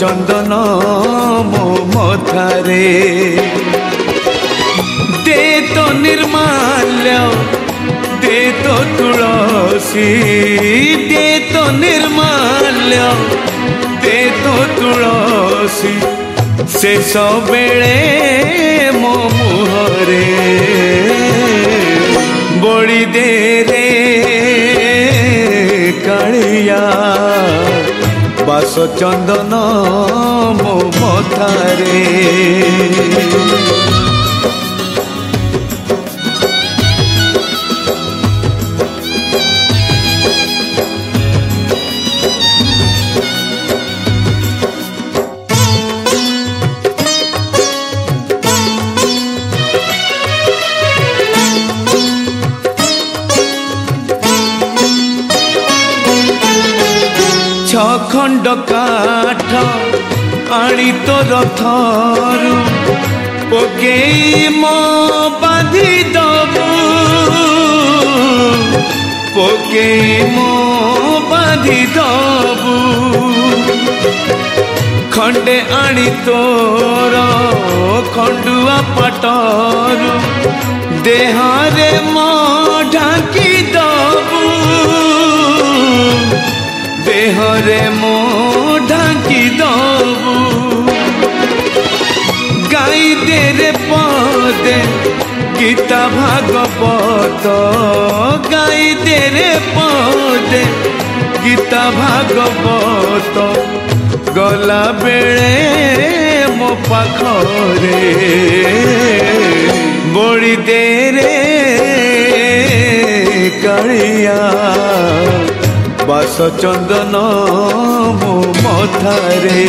চন্দন মো মথারে দে তো নির্মাল্য দে তো তুলসী দে তো নির্মাল্য দে তো তুলসী শেষ বেড়ে মো মুহরে বড়ি দে রে কালিয়া vaso no, no, ଅଖଣ୍ଡ କାଠ ଆଣିତ ରଥରୁ ପକେଇ ମୋ ବାନ୍ଧି ଦବୁ ପକେଇ ମୋ ବାନ୍ଧି ଦବୁ ଖଣ୍ଡେ ଆଣି ତୋର ଖଣ୍ଡୁଆ ପାଟରୁ ଦେହରେ ମୋ ଢାଙ୍କି ଦବୁ ଦେହରେ ମୋ ଢାଙ୍କି ଦବୁ ଗାଇ ଦେରେ ପଦେ ଗୀତା ଭାଗବତ ଗାଇ ଦେରେ ପଦେ ଗୀତା ଭାଗବତ ଗଲା ବେଳେ ମୋ ପାଖରେ ବଳି ଦେରେ କାଳିଆ বাস চন্দন মো মথারে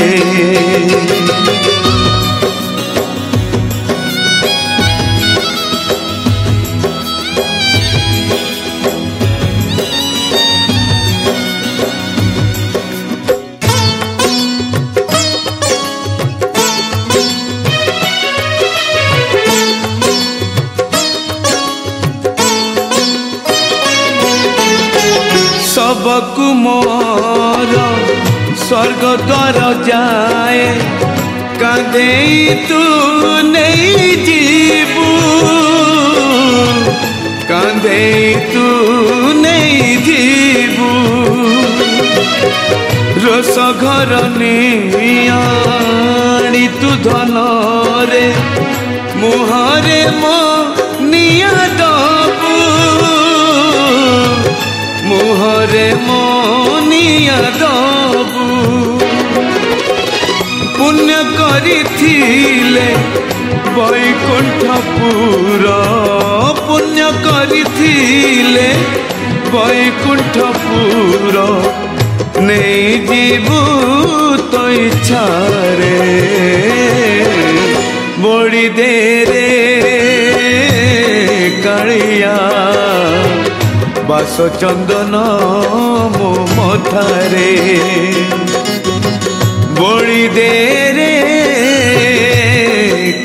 স্বর্গ কর যায় কাঁদে তু নেই জীবু কাঁদে তু নেই জীবু রোষ ঘর নিয়াড়ি তু ধনরে মুহরে মো নিয়া ଥିଲେ ବୈକୁଣ୍ଠପୁର ପୁଣ୍ୟ କରିଥିଲେ ବୈକୁଣ୍ଠପୁର ନେଇ ଯିବୁ ତ ଇଚ୍ଛାରେ ବଡ଼ି ଦେରେ କାଳିଆ ବାସ ଚନ୍ଦନ ମୋ ମଥାରେ बोली दे रे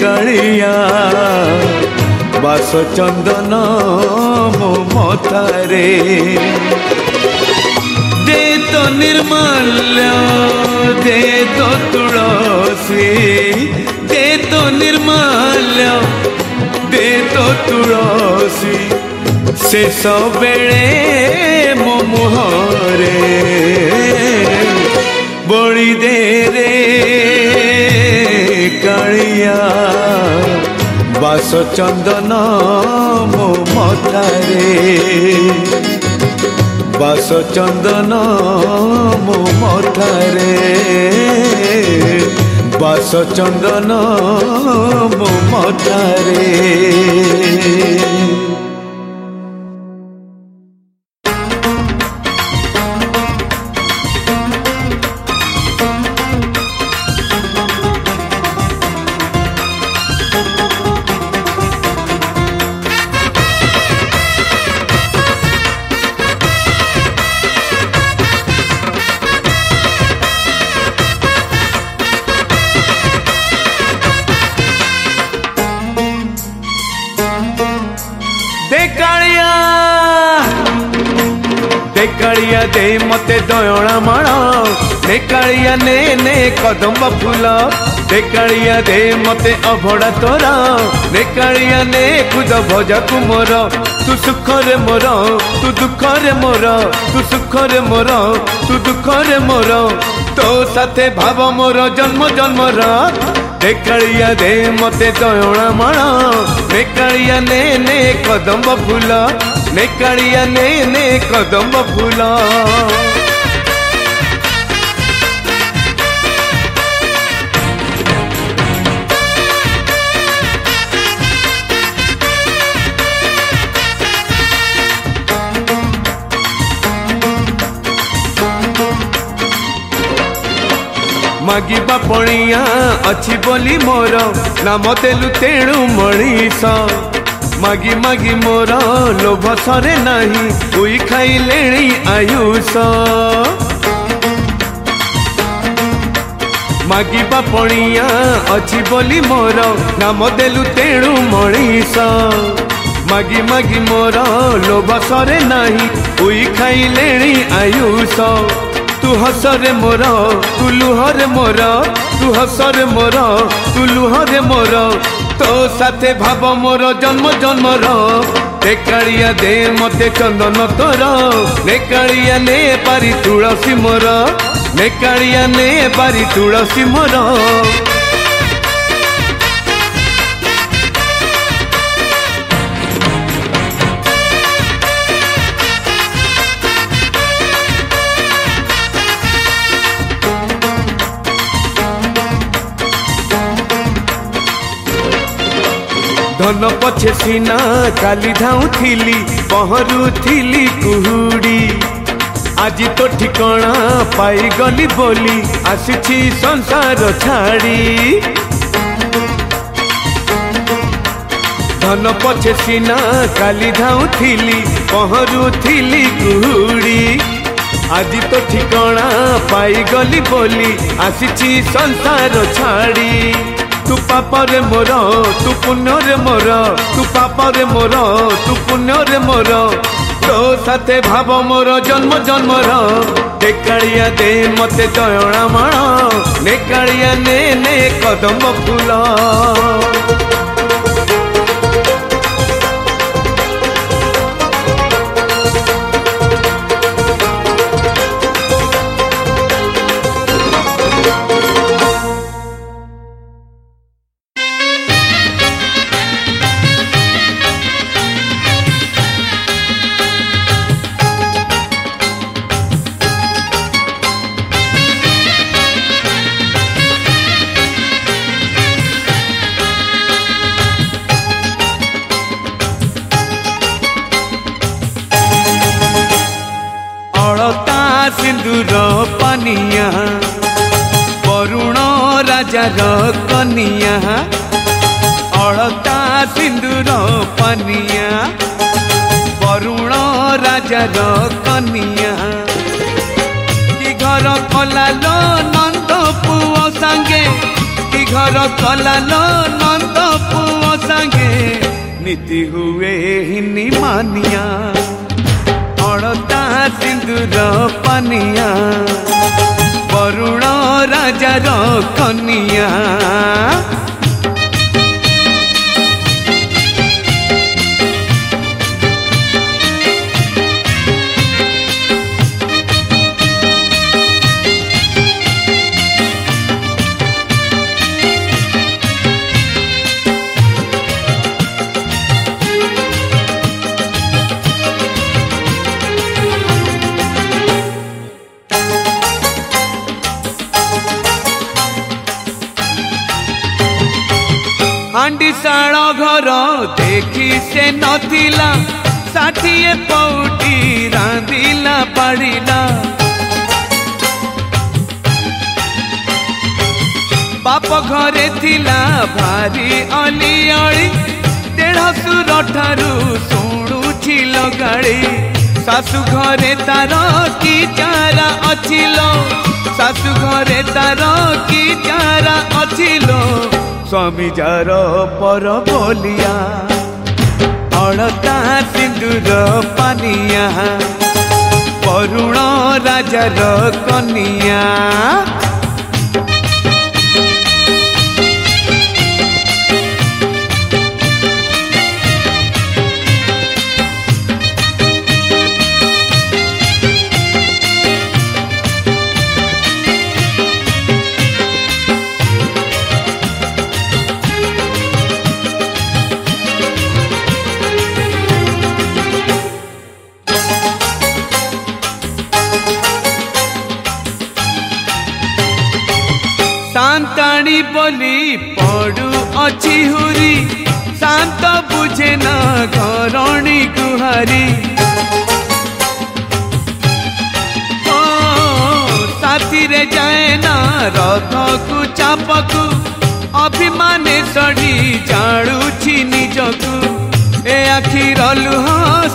কালিয়া বাস চন্দন মো মতারে দে তো নির্মাল্য দে তো তুলসী দে তো নির্মাল্য দে তো তুলসী শেষ বেড়ে মো মুহরে ਬੋਲੀ ਦੇ ਰੇ ਕਣਿਆ ਬਸ ਚੰਦਨ ਮੋ ਮਥਾਰੇ ਬਸ ਚੰਦਨ ਮੋ ਮਥਾਰੇ ਬਸ ਚੰਦਨ ਮੋ ਮਥਾਰੇ દે મતે દોયણા માણો દેકાળિયા ને ને કદમ ફૂલ દેકાળિયા દે મતે અભડા तू सुख रे मोर तू दुख रे मोर तू सुख रे मोर तू दुख रे मोर तो साथे भाव मोर जन्म મોર જન્મ कालिया दे દે મતે मण ने कालिया ने ने कदम फूल निकड़िया ने ने कदम फूला ମାଗିବା ପଣିଆ ଅଛି ବୋଲି ମୋର ନାମ ଦେଲୁ ତେଣୁ ମଣିଷ मगि मगि मोर लोभसे नै खाइ आयुस बोली मोर नाम देलु तेणु मण मगि मगि मोर लोभसे नै उही खाइले आयुष तु हसरे मोर तुलु र मोर तु हसरे मोर तुलुहरे मोर তো সাথে ভাব মোর জন্ম জন্মর নেকাড়িয়া দে মতে চন্দন তোর নেকাড়িয়া নে পারি তুলসী মোর নেকাড়িয়া নে পারি তুলসী মোর ଧନ ପଛେ ସିନା କାଲି ଧାଉଥିଲି ପହଁରୁଥିଲି କୁହୁଡ଼ି ଆଜି ତ ଠିକଣା ପାଇଗଲି ବୋଲି ଆସିଛି ସଂସାର ଛାଡ଼ି ଧନ ପଛେ ସିନା କାଲି ଧାଉଥିଲି ପହଁରୁଥିଲି କୁହୁଡ଼ି ଆଜି ତ ଠିକଣା ପାଇଗଲି ବୋଲି ଆସିଛି ସଂସାର ଛାଡ଼ି তু পাপরে মোর তু পুণ্যরে মোর তু পাপরে মোর তু পুণ্যরে মোর তো সাথে ভাব মোর জন্ম জন্মর নেকাড়িয়া দে মতে দয়ণা মাণ নেকাড়িয়া নে কদম ফুল जीते हुए हिनी मानिया अड़ता सिंदूर पानिया वरुण राजा रन देखी से न दिला साथीए पौटी रा दिला बाप घरे थिला, भारी अनियाळी तेढा सुरठारू सुनु छिलो गाळी सासु घरे तारो की चारा अछिलो सासु घरे तारो की चारा अछिलो जार पर बोलिया अलता सिन्दुर पानिया परुण राजार कनिया अचिहुरी शांत बुझे न करणी गुहारी साथी रे जाए ना रथ को चाप को अभिमान सड़ी जाड़ू निज को ए आखिर लुह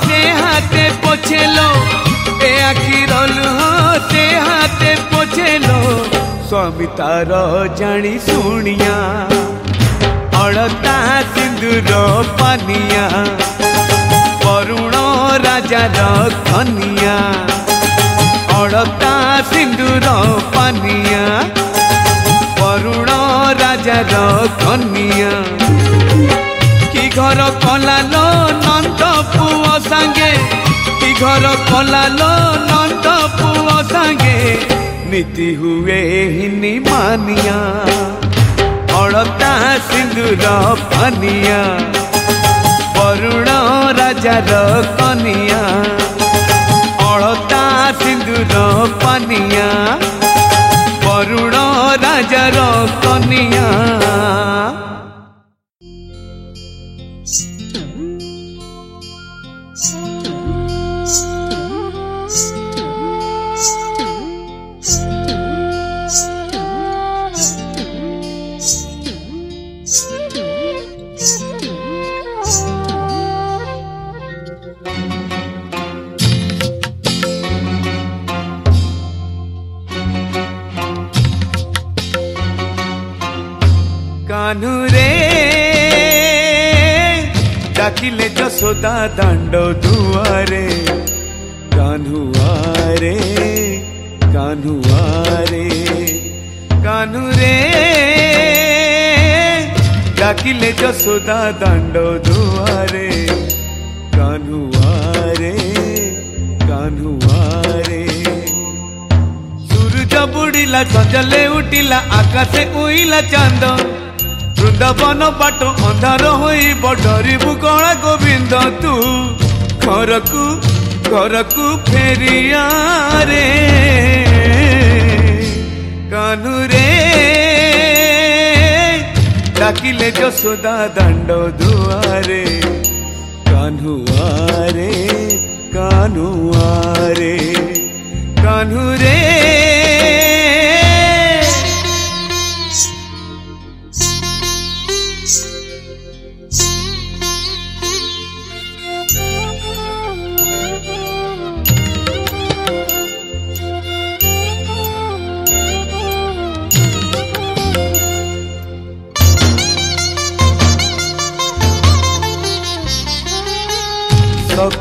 से हाते पोछेलो ए आखिर लुह से हाते पोछेलो स्वामी तारो जानी सुनिया सरलता सिंदूर पानिया वरुण राजा खनिया अड़ता सिंदूर पानिया वरुण राजार खनिया कि घर कलाल नंद पुओ सांगे कि घर कलाल नंद पुओ सांगे नीति हुए ही मानिया ଅଳତା ସିନ୍ଦୁର ପାନିଆ ବରୁଣ ରାଜାର କନିଆ ଅଳତା ସିନ୍ଦୁର ପାନିଆ ବରୁଣ ରାଜାର କନିଆ सोता दांडो दुआरे कान्हुआ रे कान्हुआ रे कान्हु रे डाकिले जो सोता दांडो दुआरे कान्हुआ रे कान्हुआ रे सूरज बुड़ीला संजले उठीला आकाशे उइला चांदो ବୃନ୍ଦାବନ ବାଟ ଅନ୍ଧାର ହୋଇ ବଢରିବୁ କଳା ଗୋବିନ୍ଦ ତୁ ଘରକୁ ଘରକୁ ଫେରିଆରେ କାନୁରେ ଡାକିଲେ ଯଶୋଦା ଦାଣ୍ଡ ଦୁଆରେ କାହ୍ନୁଆରେ କାହ୍ନୁଆରେ କାହ୍ନୁରେ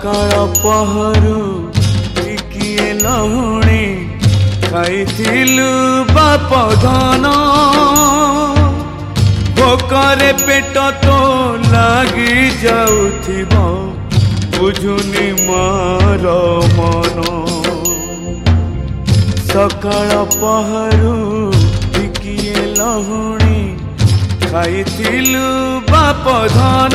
ସକାଳ ପହରୁ ଟିକିଏ ଲହୁଣୀ ଖାଇଥିଲୁ ବାପ ଧନ ଭୋକରେ ପେଟ ତ ଲାଗି ଯାଉଥିବ ବୁଝୁନି ମୋର ମନ ସକାଳ ପହରୁ ଟିକିଏ ଲହୁଣୀ ଖାଇଥିଲୁ ବାପ ଧନ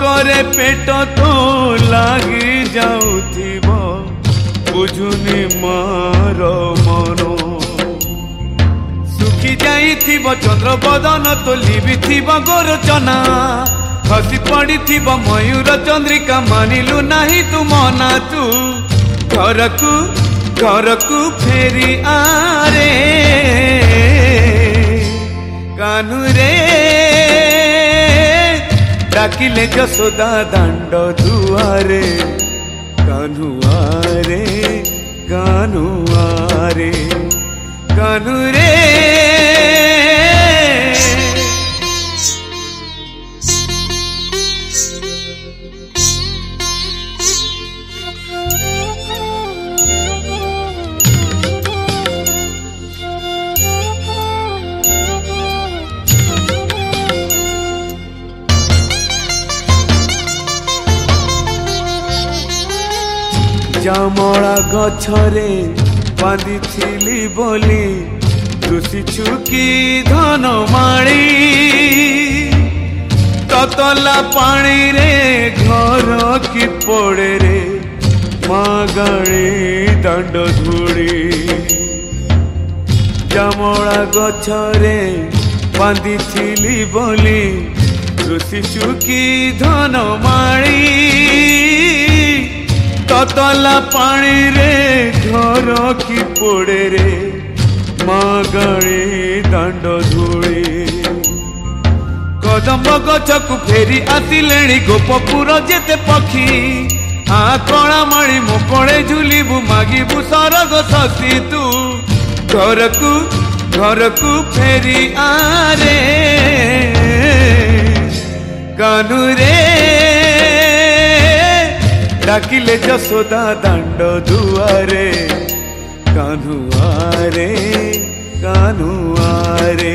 କରେ ପେଟ ତୁ ଲାଗି ଯାଉଥିବ ବୁଝୁନି ମାର ମନ ଶୁଖି ଯାଇଥିବ ଚନ୍ଦ୍ର ବଦନ ତୋଲି ବି ଥିବ ଗୋରଚନା ଖସି ପଡ଼ିଥିବ ମୟୂର ଚନ୍ଦ୍ରିକା ମାନିଲୁ ନାହିଁ ତୁ ମନା ତୁ ଘରକୁ ଘରକୁ ଫେରି ଆରେ ಜಸೋದ ದಾಂಡೆ ಕಾನು ಆ ರೇ ಗಾನು ರೇ କମଳା ଗଛରେ ବାନ୍ଧିଥିଲି ବୋଲି ଦୁଷିଛୁ କି ଧନମାଳି ତତଲା ପାଣିରେ ଘର କି ପଡ଼େରେ ମାଗାଳି ଦାଣ୍ଡ ଧୂଳି ଜାମଳା ଗଛରେ ବାନ୍ଧିଥିଲି ବୋଲି ଦୁଷିଛୁ କି ଧନମାଳି ତତଲା ପାଣିରେ ଝରକି ପୋଡ଼େ ରେ ମାଗଣୀ ଦାଣ୍ଡ ଧୂଳି କଦମ୍ବ ଗଛକୁ ଫେରି ଆସିଲେଣି ଗୋପପୁର ଯେତେ ପକ୍ଷୀ ଆ କଳାମାଳି ମୋ କଳେ ଝୁଲିବୁ ମାଗିବୁ ସରଗ ଶଶୀ ତୁ ଘରକୁ ଘରକୁ ଫେରି ଆରେ କାନୁରେ ଡାକିଲେ ଯଶୋଦା ଦାଣ୍ଡ ଦୁଆରେ କାହ୍ନୁଆରେ କାହ୍ନୁଆରେ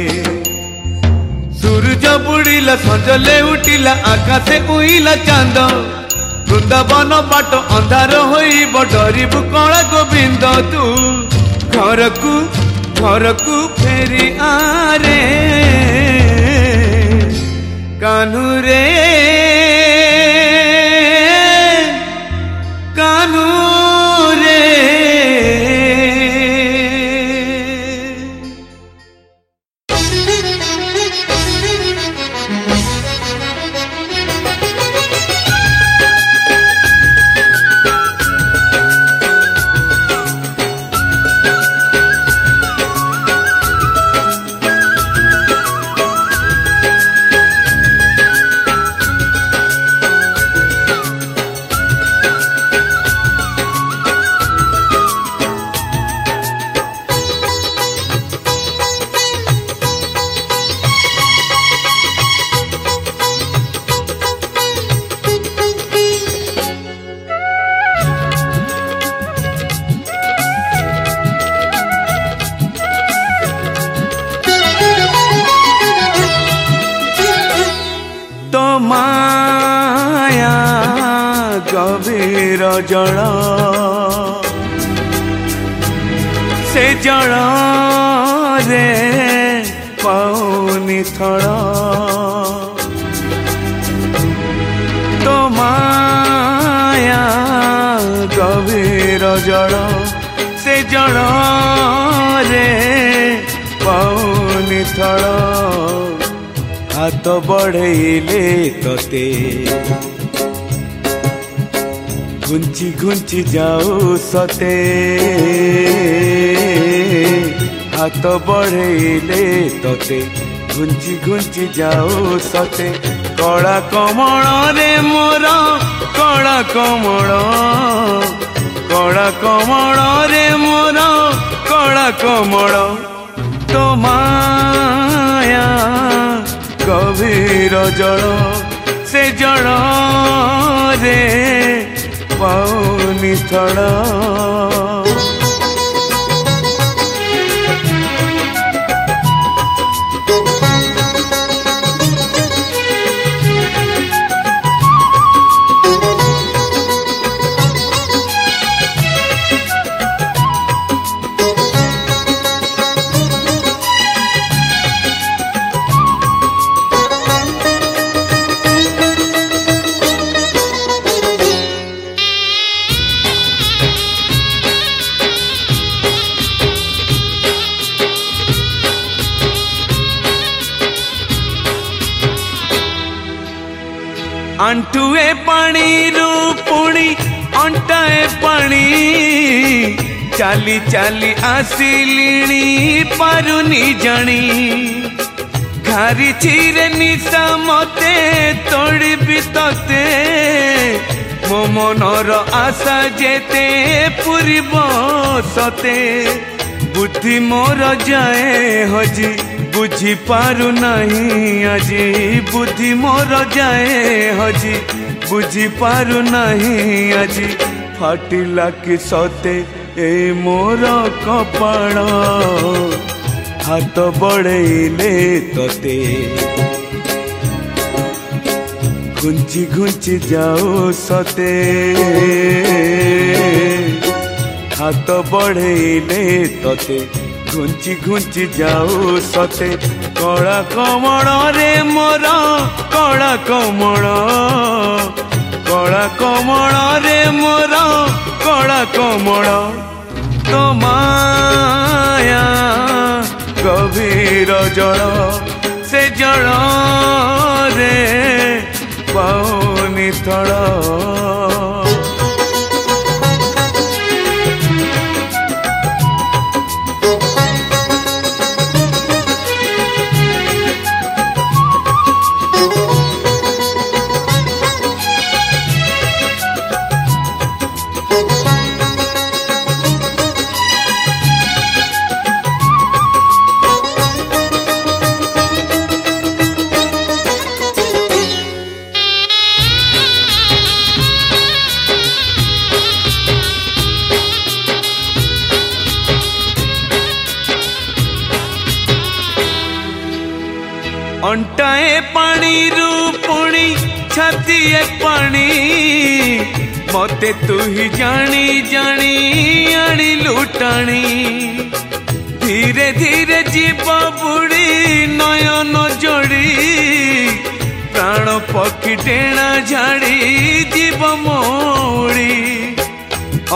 ସୂର୍ଯ୍ୟ ବୁଡ଼ିଲା ସଞ୍ଜଲେ ଉଠିଲା ଆକାଶେ ଉଇଲା ଚାନ୍ଦ ବୃନ୍ଦାବନ ବାଟ ଅନ୍ଧାର ହୋଇବ ଡରିବୁ କଳ ଗୋବିନ୍ଦ ତୁ ଘରକୁ ଘରକୁ ଫେରି ଆରେ କାହ୍ନୁରେ ଜଣରେ ପାଉନି ଥଳ ହାତ ବଢ଼େଇଲେ ତତେ ଘୁଞ୍ଚି ଘୁଞ୍ଚି ଯାଉ ସତେ ହାତ ବଢ଼େଇଲେ ତତେ ঘুঞ্চি ঘুঞ্চি যাও সতে কড়া কমଳରେ মোর কড়া কমଳ କଳା କମଳରେ ମୋର କଳା କମଳ ତୋ ମାୟା ଗଭୀର ଜଳ ସେ ଜଳରେ ପାଉନି ଥଳ ଚାଲି ଚାଲି ଆସିଲିଣି ପାରୁନି ଜାଣି ଘାରିଛି ରେ ନିଶା ମତେ ତୋଳିବି ତତେ ମୋ ମନର ଆଶା ଯେତେ ପୁରିବ ସତେ ବୁଦ୍ଧି ମୋର ଯାଏ ହଜି ବୁଝି ପାରୁନାହିଁ ଆଜି ବୁଦ୍ଧି ମୋର ଯାଏ ହଜି ବୁଝି ପାରୁନାହିଁ ଆଜି ফাটিলা কি সতে এই মোর কপাল হাত বড়াইলে ততে ঘুঞ্চি ঘুঞ্চি যাও সতে হাত বড়াইলে ততে ঘুঞ্চি ঘুঞ্চি যাও সতে কড়া কমল রে মোর কড়া কমল কড়া কমল রে মোর কড়া কমল মুক্ত মায়া গভীর জল সে জল রে পাওনি থড় ମୋତେ ତୁ ତୁହି ଜାଣି ଜାଣି ଆଣିଲୁ ଟାଣି ଧୀରେ ଧୀରେ ଯିବ ବୁଡ଼ି ନୟନ ଯୋଡ଼ି ପ୍ରାଣ ପକ୍ଷୀ ଟେଣା ଝାଡ଼ି ଯିବ ମୌଳି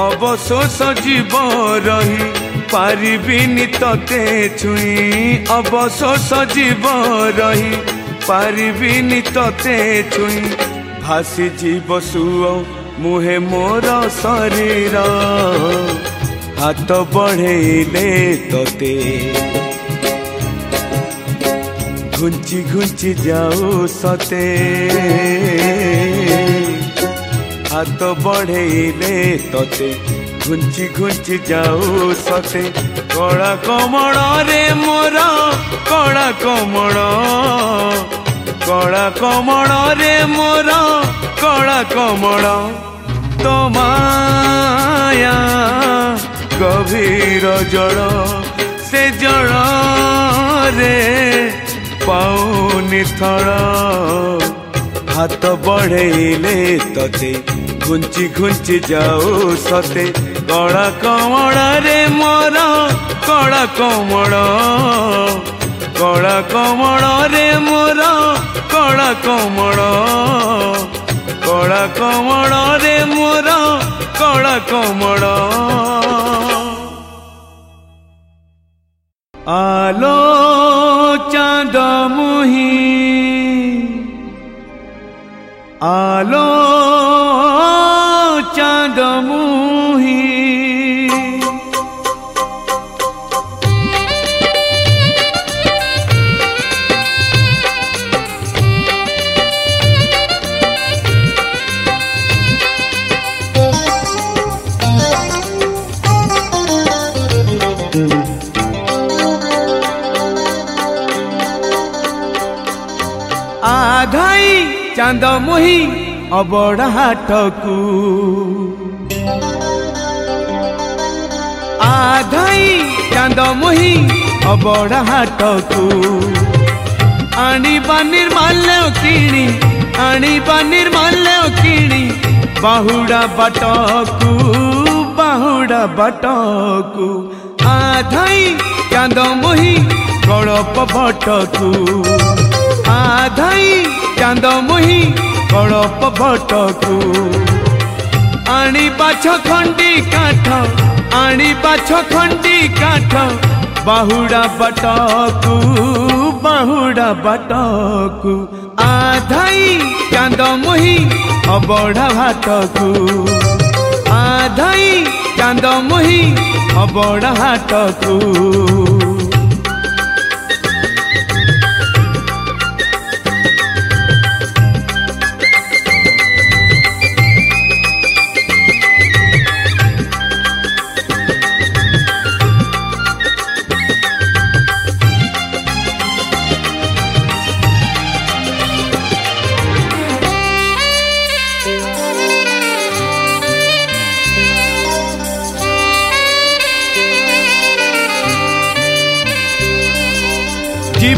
ଅବଶୋଷ ଯିବ ରହି ପାରିବିନି ତତେ ଛୁଇଁ ଅବଶୋଷ ଯିବ ରହି ପାରିବିନି ତତେ ଛୁଇଁ ଭାସିଯିବ ଯିବ ସୁଅ ମୁହେ ମୋର ଶରୀର ହାତ ବଢ଼େଇଲେ ତତେ ଘୁଞ୍ଚି ଘୁଞ୍ଚି ଯାଉ ସତେ ହାତ ବଢ଼େଇଲେ ତତେ ଘୁଞ୍ଚି ଘୁଞ୍ଚି ଯାଉ ସତେ କଳା କମଳରେ ମୋର କଳା କମଳ କଳା କମଳରେ ମୋର କଳା କମଳ तो माया गभीर जल से जल रे पाउनि थर हात बढ़ेले तते ঘুঞ্চি ঘুঞ্চি যাও সতে কড়া কমড়ে মর কড়া কমড় কড়া কমড়ে মর কড়া কমড় କଳ କମଳରେ ମୋର କଳ କମଳ ଆଲୋ ଚାନ୍ଦ ମୁହିଁ ଆଲୋ ଚାନ୍ଦ ମୁହିଁ ଚାନ୍ଦ ମୁହିଁ ଅବଡ଼ା ହାଟକୁ ଆଧାଇ ଚାନ୍ଦ ମୁହିଁ ଅବଡ଼ା ହାଟକୁ ଆଣିବା ନିର୍ମାଲ୍ୟ କିଣି ଆଣିବା ନିର୍ମାଲ୍ୟ କିଣି ବାହୁଡ଼ା ବାଟକୁ ବାହୁଡ଼ା ବାଟକୁ ଆଧାଇ ଚାନ୍ଦ ମୁହିଁ ଗଳପ ଭଟକୁ ଆଧାଇ ଚାନ୍ଦ ମୁହିଁ କଳପ ଭଟକୁ ଆଣି ପାଛ ଖଣ୍ଡି କାଠ ଆଣି ପାଛ ଖଣ୍ଡି କାଠ ବାହୁଡ଼ା ବାଟକୁ ବାହୁଡ଼ା ବାଟକୁ ଆଧାଇ ଚାନ୍ଦ ମୁହିଁ ଅବଢ଼ା ଭାଟକୁ ଆଧାଇ ଚାନ୍ଦ ମୁହିଁ ଅବଢ଼ା ହାଟକୁ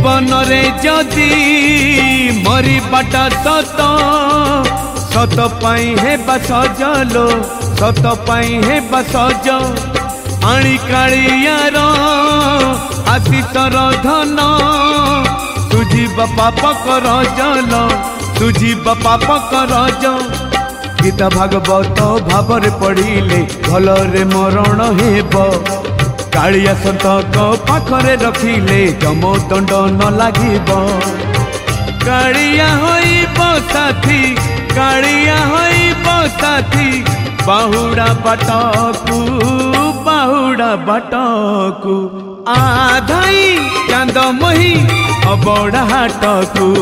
जीवन रे जदि मरी पट सत सत पई हे बस जलो सत पई हे बस ज आणी कालिया रो आति तर धन तुजी पाप कर जलो तुजी पाप कर ज गीता भागवत भाव रे पढ़िले भल मरण हेबो कालिया सन्त पाखरे रखिले जमो दण्ड न लागिब कालिया होइ पसाथी कालिया होइ पसाथी बाहुडा बाटोकु बाहुडा बाटोकु आधै चन्द मोहि अबडा हाटकु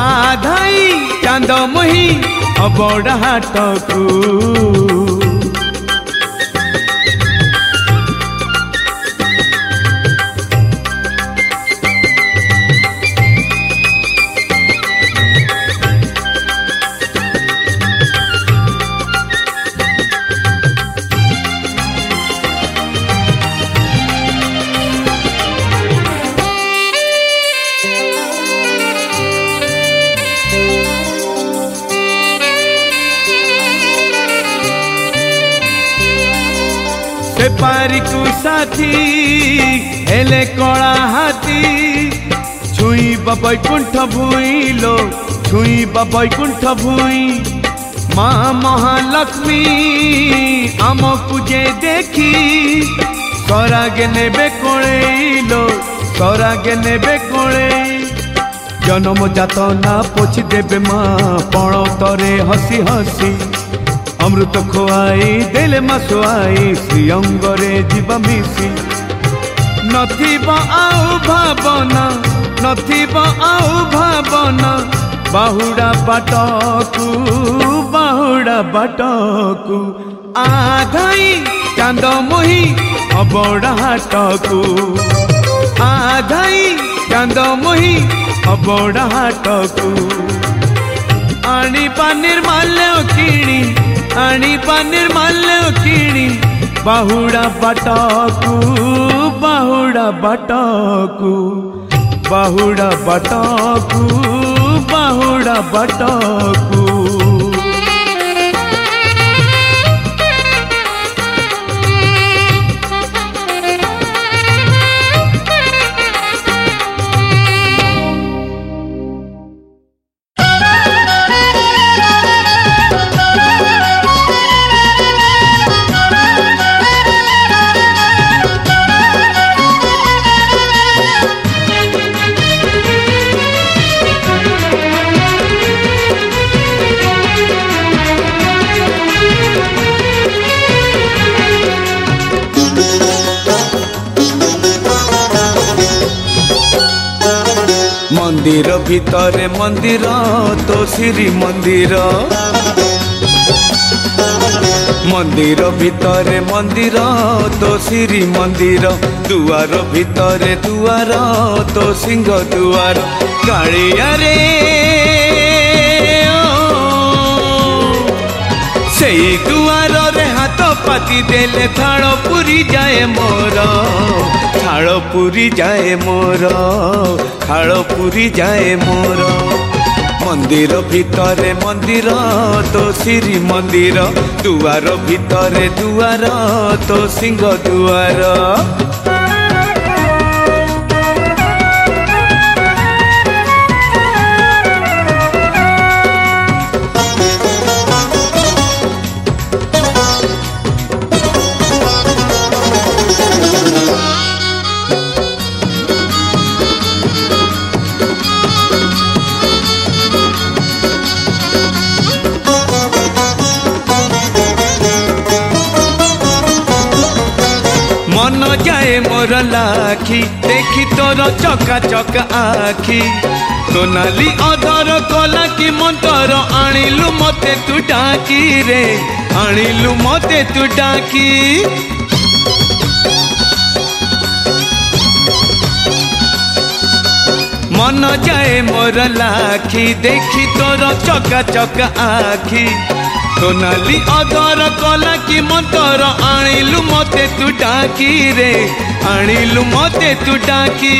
आधै चन्द मोहि अबडा हाटकु তারিখু সাথী হেলে কড়া হাতি ছুঁইব বৈকুণ্ঠ ভূঁই লো ছুঁইব বৈকুণ্ঠ ভূঁই মা মহালক্ষ্মী আমকু যে দেখি সরাগে নেবে কোড়েইল সরাগে নেবে কোড়েই জনম যাতনা পছি দেবে মা পণতরে হসি হসি অমৃত খোয়াই দেলে মা শোয়াই শ্রী অঙ্গরে জীব মিশি নথিব আউ ভাবনা নথিব আউ ভাবনা বাহুড়া বাটকু বাহুড়া বাটকু আধাই ଚାନ୍ଦ ମୁହି ଅବଡ଼ା ହାଟକୁ ଆଧାଇ ଚାନ୍ଦ ମୁହି ଅବଡ଼ା ହାଟକୁ ଆଣିବା ନିର୍ମାଲ୍ୟ କିଣି अणी बा निर्मल किणी बाहुड़ा बटाकू बाहुड़ा बटकू बाहुड़ा बटकू बाहुड़ा बटाकू মন্দির ভিতরে মন্দির তো শ্রী মন্দির মন্দির ভিতরে মন্দির তো শ্রী মন্দির দুয়ার ভিতরে দুয়ার তো সিংহ দুয়ার কাଳିଆরে সেই দু ପାତି ଦେଲେ ଥାଳ ପୁରି ଯାଏ ମୋର ଥାଳ ପୁରି ଯାଏ ମୋର ଥାଳ ପୁରି ଯାଏ ମୋର ମନ୍ଦିର ଭିତରେ ମନ୍ଦିର ତୋ ଶ୍ରୀ ମନ୍ଦିର ଦୁଆର ଭିତରେ ଦୁଆର ତୋ ସିଂହ ଦୁଆର तोर लाखी देखी तोर चका चक आखी तो नाली कला कि मन आणिलु मते तू डाकी रे आणिलु मते तू डाकी मन जाए मोर लाखी देखी तोर चका चका आखी ମୋର ନାଲି ଅଦର କଲା କି ମନ୍ତର ଆଣିଲୁ ମୋତେ ତୁ ଡାକିରେ ଆଣିଲୁ ମୋତେ ତୁ ଡାକି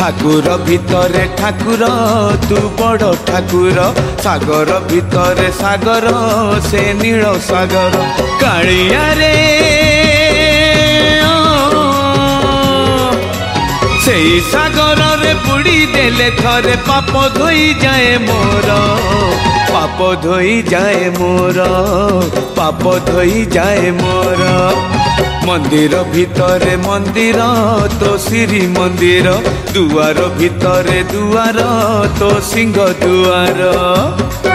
ଠାକୁର ଭିତରେ ଠାକୁର ତୁ ବଡ଼ ଠାକୁର ସାଗର ଭିତରେ ସାଗର ସେ ନୀଳ ସାଗର କାଳିଆରେ ସେଇ ସାଗରରେ ବୁଡ଼ି ଦେଲେ ଥରେ ପାପ ଧୋଇଯାଏ ମୋର ପାପ ଧୋଇ ଯାଏ ମୋର ପାପ ଧୋଇ ଯାଏ ମୋର ମନ୍ଦିର ଭିତରେ ମନ୍ଦିର ତୋ ଶ୍ରୀ ମନ୍ଦିର ଦୁଆର ଭିତରେ ଦୁଆର ତୋ ସିଂହ ଦୁଆର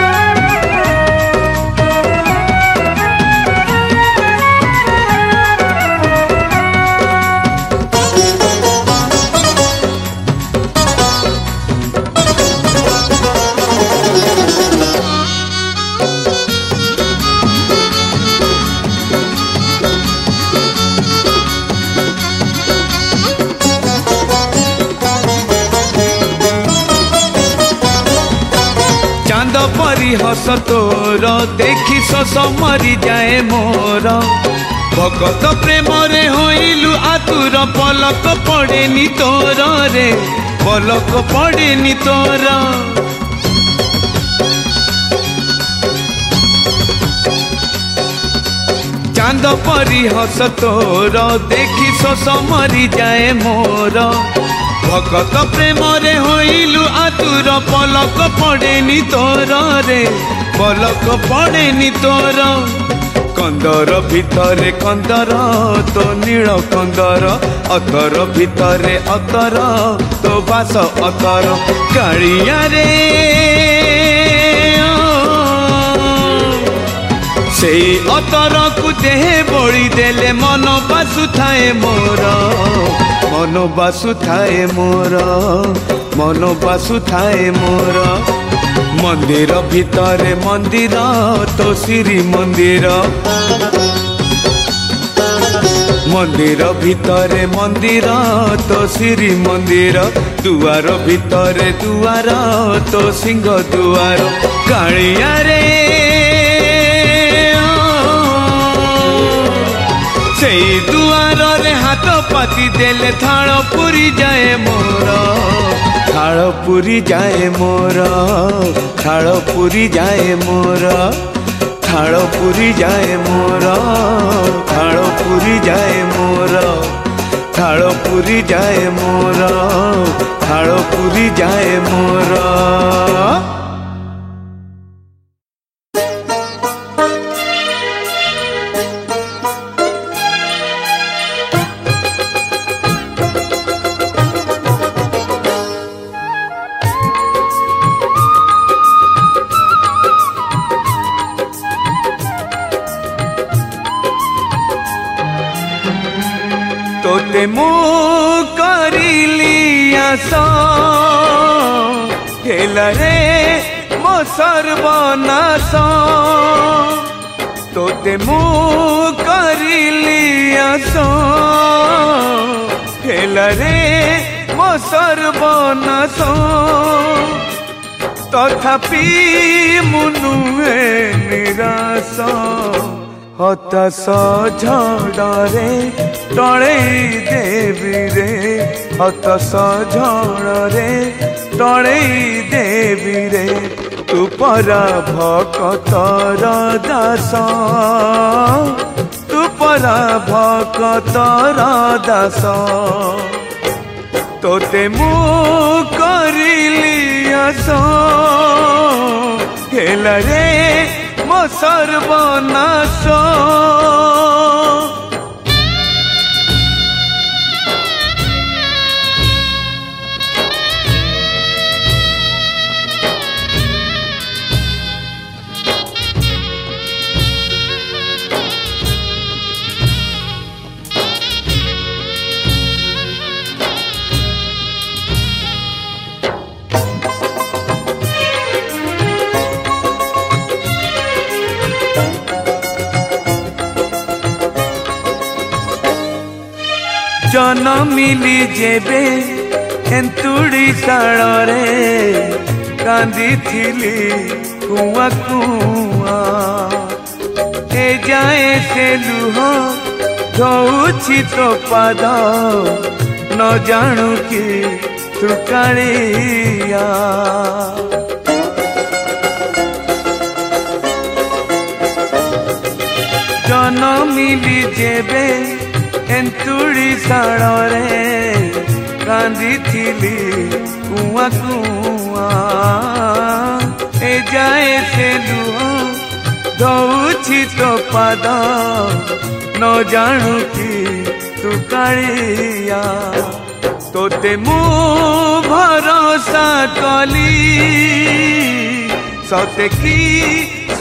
हस तोर देखि सस मरि मोर भगत होइलु आतुर पलक पढे तोर रे पलक पड़े नि तोर चान्द परिहस हस तोर देखि सस जाए मोर ଭକତ ପ୍ରେମରେ ହୋଇଲୁ ଆତୁର ପଲକ ପଡ଼େନି ତୋରରେ ପଲକ ପଡ଼େନି ତୋର କନ୍ଦର ଭିତରେ କନ୍ଦର ତୋ ନୀଳ କନ୍ଦର ଅତର ଭିତରେ ଅତର ତୋ ବାସ ଅତର କାଳିଆରେ ସେଇ ଅତରକୁ ଦେହେ ବଳି ଦେଲେ ମନ ବାସୁଥାଏ ମୋର ମନ ବାସୁଥାଏ ମୋର ମନ ବାସୁଥାଏ ମୋର ମନ୍ଦିର ଭିତରେ ମନ୍ଦିର ତୋ ଶ୍ରୀ ମନ୍ଦିର ମନ୍ଦିର ଭିତରେ ମନ୍ଦିର ତୋ ଶ୍ରୀ ମନ୍ଦିର ଦୁଆର ଭିତରେ ଦୁଆର ତୋ ସିଂହ ଦୁଆର କାଳିଆରେ সেই দুয়ারে হাত পাতি দেলে থাল পুরি যায় মোর থাল পুরি যায় মোর থাল পুরি যায় মোর থাল পুরি যায় মোর থাল পুরি যায় মোর থাল পুরি যায় মোর থাল পুরি যায় মোর ফেলারে মসার তোতে মু করিলি আস ফেলারে মসার বনাস তথাপি মুনুয়ে নিরাশ হতাশ ঝড়ে টলে দেবী রে হতাশ ঝড়ে ତଣେଇ ଦେବୀରେ ତୁ ପର ଭକତର ଦାସ ତୁ ପର ଭକତର ଦାସ ତୋତେ ମୁଁ କରିଲି ଆସ ହେଲାରେ ମୋ ସର୍ବନାଶ ଜନ ମିଲି ଯେବେ ହେନ୍ତୁଡ଼ି ତାଳରେ କାନ୍ଦିଥିଲି କୁଆ କୁଆ ଏ ଯାଏ ସେ ଲୁହ ଧଉଛି ତୋ ପାଦ ନ ଜାଣୁ କି ତୁ କାଳିଆ ଜନ ମିଲି ଯେବେ ଏନ୍ତୁଳି ତାଳରେ କାନ୍ଦିଥିଲି କୁଆ କୁଆ ଏ ଯାଏ ସେ ଲୁହ ଦଉଛି ତୋ ପାଦ ନ ଜାଣୁ କି ତୁ କାଳିଆ ତୋତେ ମୁଁ ଭରସା କଲି ସତେ କି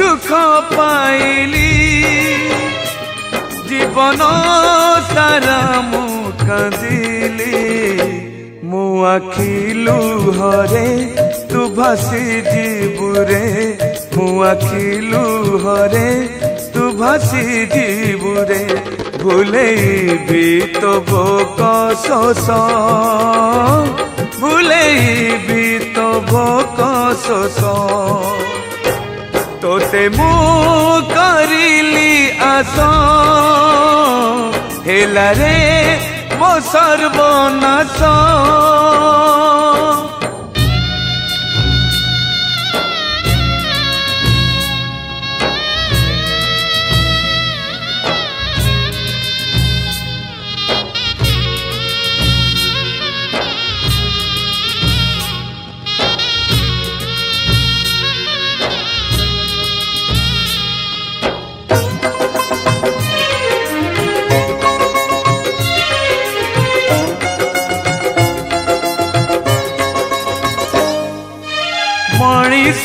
ସୁଖ ପାଇଲି জীবন তারা ମୁଁ কাঁদিলি ମୋ ଆଖି ଲୁହରେ ତୁ ଭାସି ଯିବୁରେ ମୋ ଆଖି ଲୁହରେ ତୁ ଭାସି ଯିବୁରେ ଭୁଲେଇବି ତୋ ଭୋକ ଶୋଷ ଭୁଲେଇବି ତୋ ଭୋକ ଶୋଷ ତୋତେ ମୁଁ କରିଲି ଆସ ହେଲାରେ ମୋ ସର୍ବନାଶ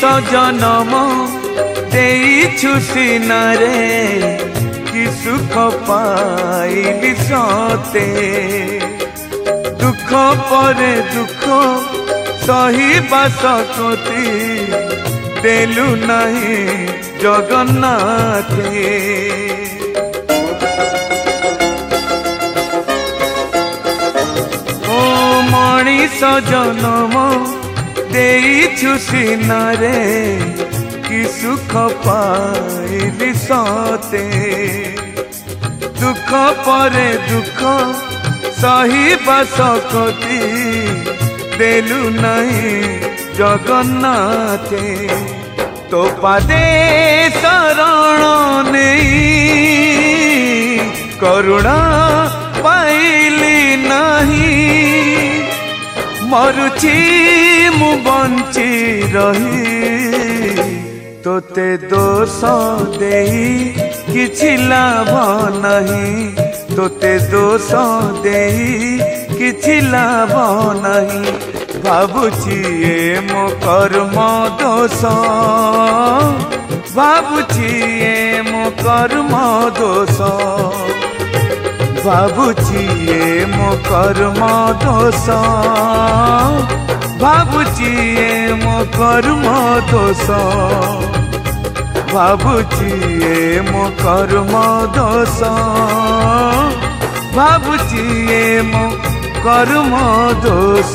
ସଜନମ ଦେଇଛୁ ସିନାରେ କି ସୁଖ ପାଇଲି ସତେ ଦୁଃଖ ପରେ ଦୁଃଖ ସହିବା ସକତି ଦେଲୁ ନାହିଁ ଜଗନ୍ନାଥେ ଓ ମଣିଷ ଜନମ ଦେଇଛୁ ରେ କି ସୁଖ ପାଇଲି ସତେ ଦୁଃଖ ପରେ ଦୁଃଖ ସହିବା ଶକତି ଦେଲୁ ନାହିଁ ଜଗନ୍ନାଥେ ତୋ ପାଦେ ଶରଣ ନେଇ କରୁଣା ପାଇଲି ନାହିଁ ମରୁଛି ମୁଁ ବଞ୍ଚି ରହି ତୋତେ ଦୋଷ ଦେଇ କିଛି ଲାଭ ନାହିଁ ତୋତେ ଦୋଷ ଦେଇ କିଛି ଲାଭ ନାହିଁ ଭାବୁଛି ଏ ମୋ କର୍ମ ଦୋଷ ଭାବୁଛି ଏ ମୋ କର୍ମ ଦୋଷ ভাবুছি এ মো কর্ম দোষ ভাবুছি এ মো কর্ম দোষ ভাবুছি এ মো কর্ম দোষ ভাবুছি এ মো কর্ম দোষ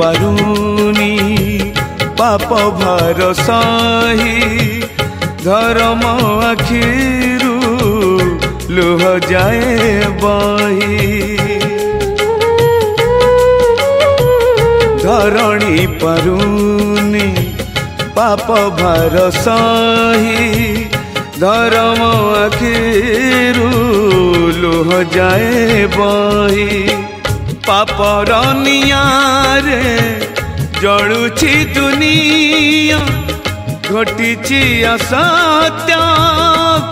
पारुनी पाप भर सही घर आखिरु लोह जाए बही धरणी पारुनी पाप भर सही घर आखिरु लोह जाए बही पापर निरे जलुची दुनिया घटी असत्य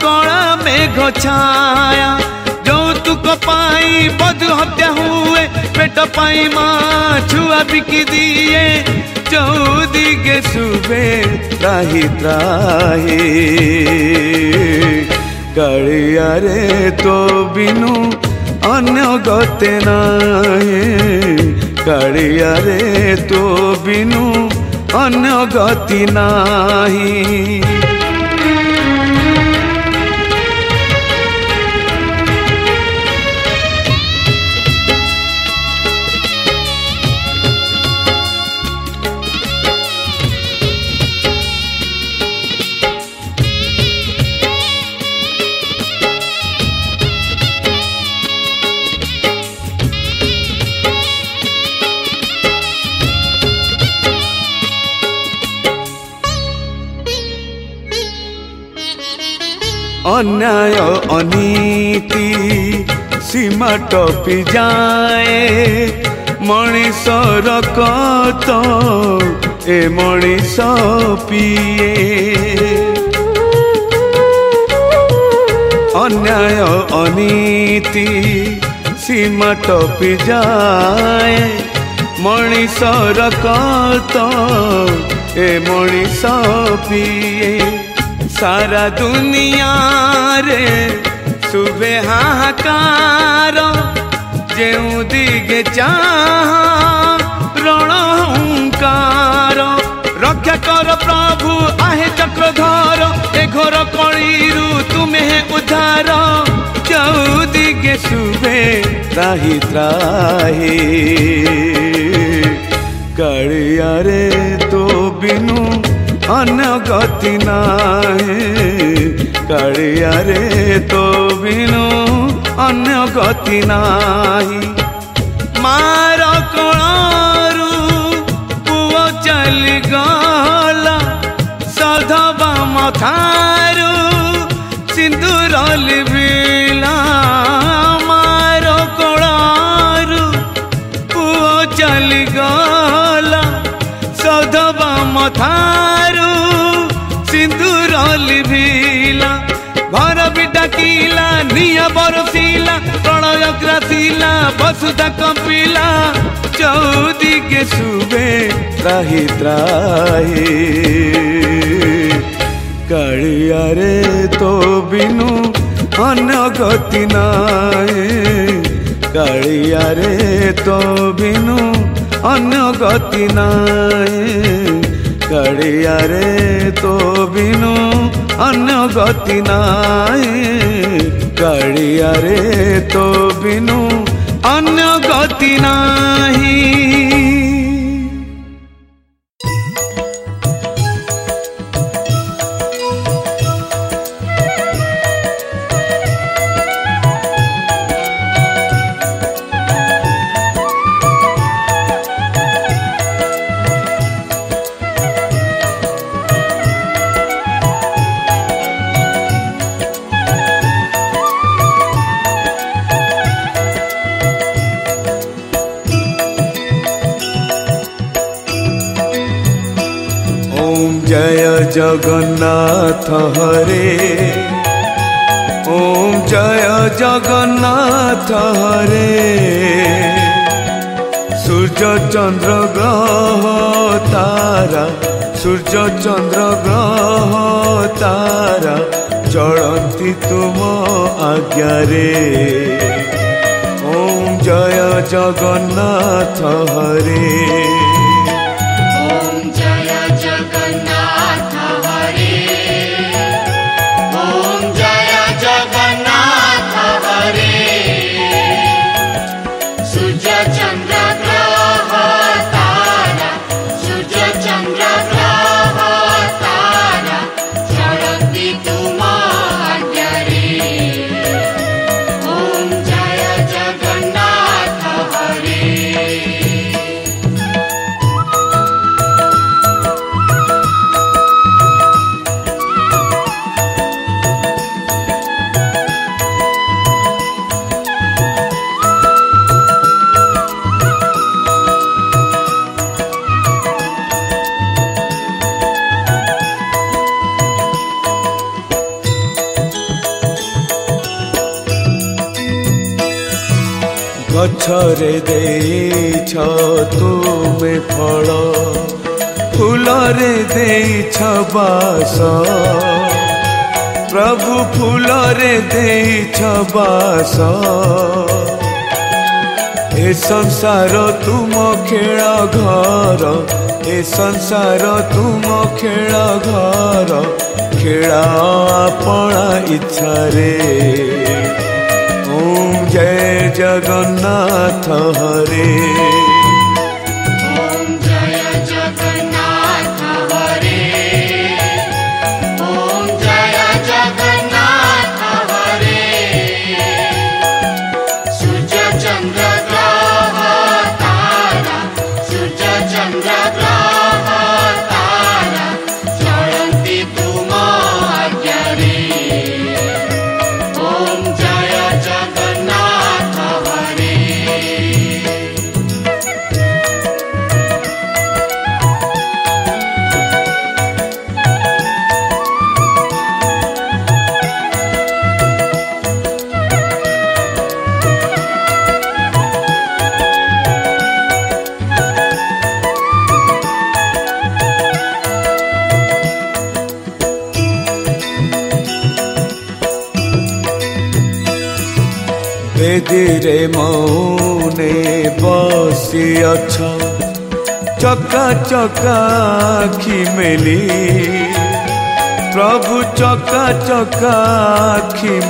कला मेघ छाया जौतुक बधु हत्या हुए पेट पाई मुआ बिकी दिए चौदी के शुभे त्राही त्राही कड़िया रे तो बिनू অন্য গতে নাই কাড়িয়ারে তো বিনু অন্য গতি নাহি অন্যায় অনীতি সীমা টপি যায় মଣିষর কত এ মনিষ পিয়ে অন্যায় অনীতি সীমা টপি যায় মনিষর কত এ মনিষ পিয়ে सारा दुनिया रे सुबह हाहाकार जे दिगे चाह रण हूंकार रक्षा कर प्रभु आहे चक्रधर ए घर कणीरु तुम्हें उधार जऊ दिगे सुबे त्राही त्राही कड़िया रे तो बिनु ଅନ୍ୟ ଗତି ନାହିଁ କାଳିଆରେ ତୋ ବିଣୁ ଅନ୍ୟ ଗତି ନାହିଁ ମାର କୋଣରୁ ପୁଅ ଚାଲିଗଲା ସଧବା ମଥାରୁ ସିନ୍ଦୁର ডাকিলা নিয়া বরসিলা প্রণয় গ্রাসিলা বসুধা কম্পিলা চৌদিকে শুভে ত্রাহি ত্রাহি কালিয়ারে তো বিনু অন্য গতি নাই কালিয়ারে তো বিনু অন্য গতি নাই কালিয়ারে তো বিনু অন্য গতি নাই কাড়িয়ারে তো বিনু অন্য গতি নাহি चन्द्र ग्रह तारा सूर्य चन्द्र ग्रह तारा त म आज्ञा रे ओय जगन्नाथ हरे ଗଛରେ ଦେଇଛ ତୁମେ ଫଳ ଫୁଲରେ ଦେଇଛ ବାସ ପ୍ରଭୁ ଫୁଲରେ ଦେଇଛ ବାସ ଏ ସଂସାର ତୁମ ଖେଳ ଘର ଏ ସଂସାର ତୁମ ଖେଳ ଘର ଖେଳ ଆପଣା ଇଚ୍ଛାରେ जय जगन्नाथ हरे मेली प्रभु चका चका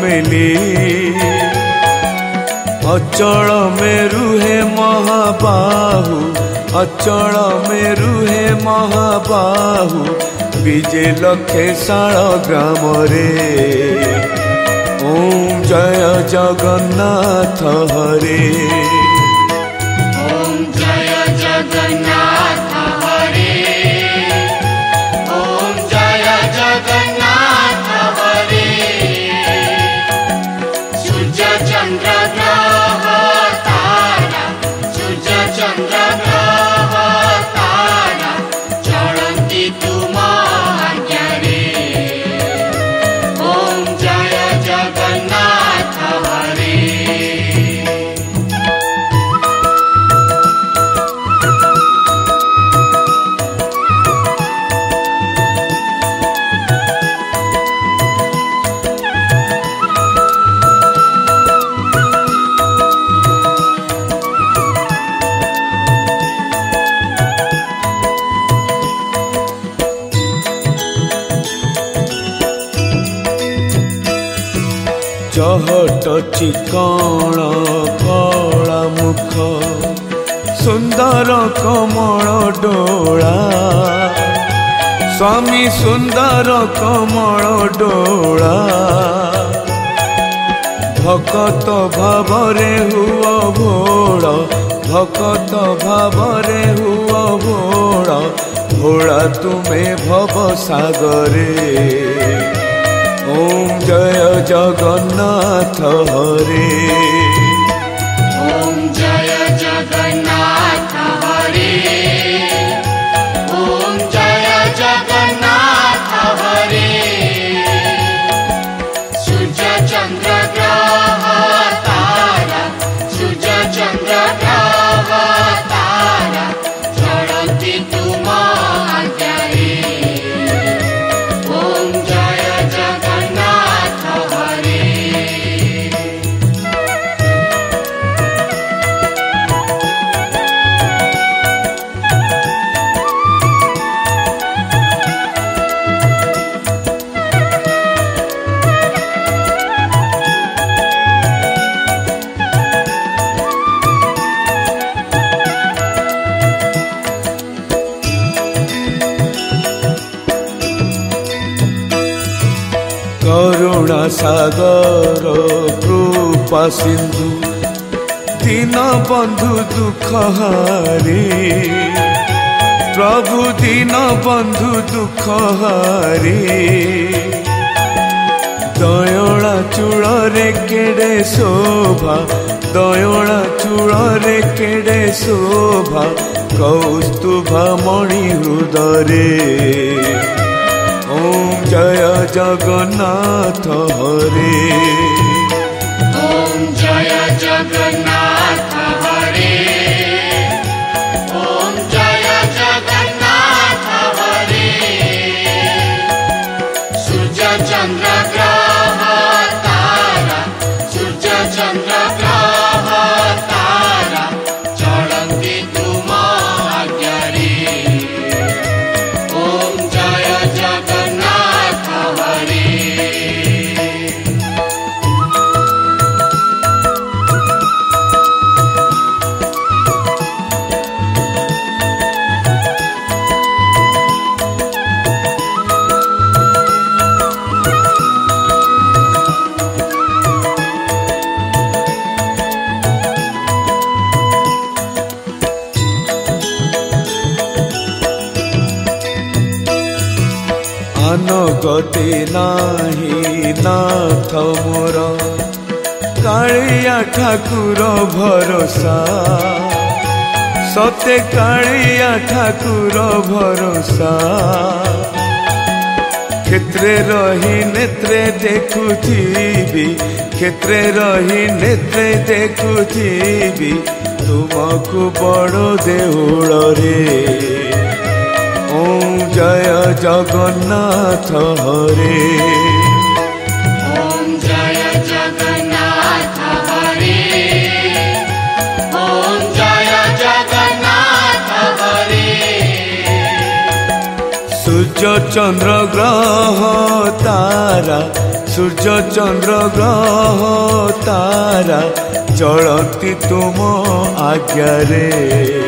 मेली अचल मेरु रुहे महाबाहु अचल मेरु रुहे महाबाहु विजे लखे साण ग्राम ओ जय हरे କମଳ ଡୋଳା ଭକତ ଭାବରେ ହୁଅ ଭୋଳ ଭକତ ଭାବରେ ହୁଅ ଭୋଳ ଭୋଳା ତୁମେ ଭବ ସାଗରେ ଓଁ ଜୟ ଜଗନ୍ନାଥ ହରେ ହରି ପ୍ରଭୁ ଦିନ ବନ୍ଧୁ ଦୁଃଖ ହରି ଦୟଳା ଚୂଳରେ କେଡ଼େ ଶୋଭା ଦୟଳା ଚୂଳରେ କେଡ଼େ ଶୋଭା କୌସ୍ତୁଭ ମଣି ହୃଦରେ ଓ ଜୟ ଜଗନ୍ନାଥ ହରେ ঘটে নাহি নাথ মোর কাଳିଆ ଠାକୁର ଭରସା ସତେ କାଳିଆ ଠାକୁର ଭରସା ক্ষেত্রে রহি নেত্রে দেখুথিবি ক্ষেত্রে রহি নেত্রে দেখুথিবি তোমাকু বড় দেউড়রে ও जय जगन्नाथ हरे सूर्य चन्द्र ग्रह तारा सूर्य चन्द्र ग्रह तारा चलति तुम आज्ञा आज्ञा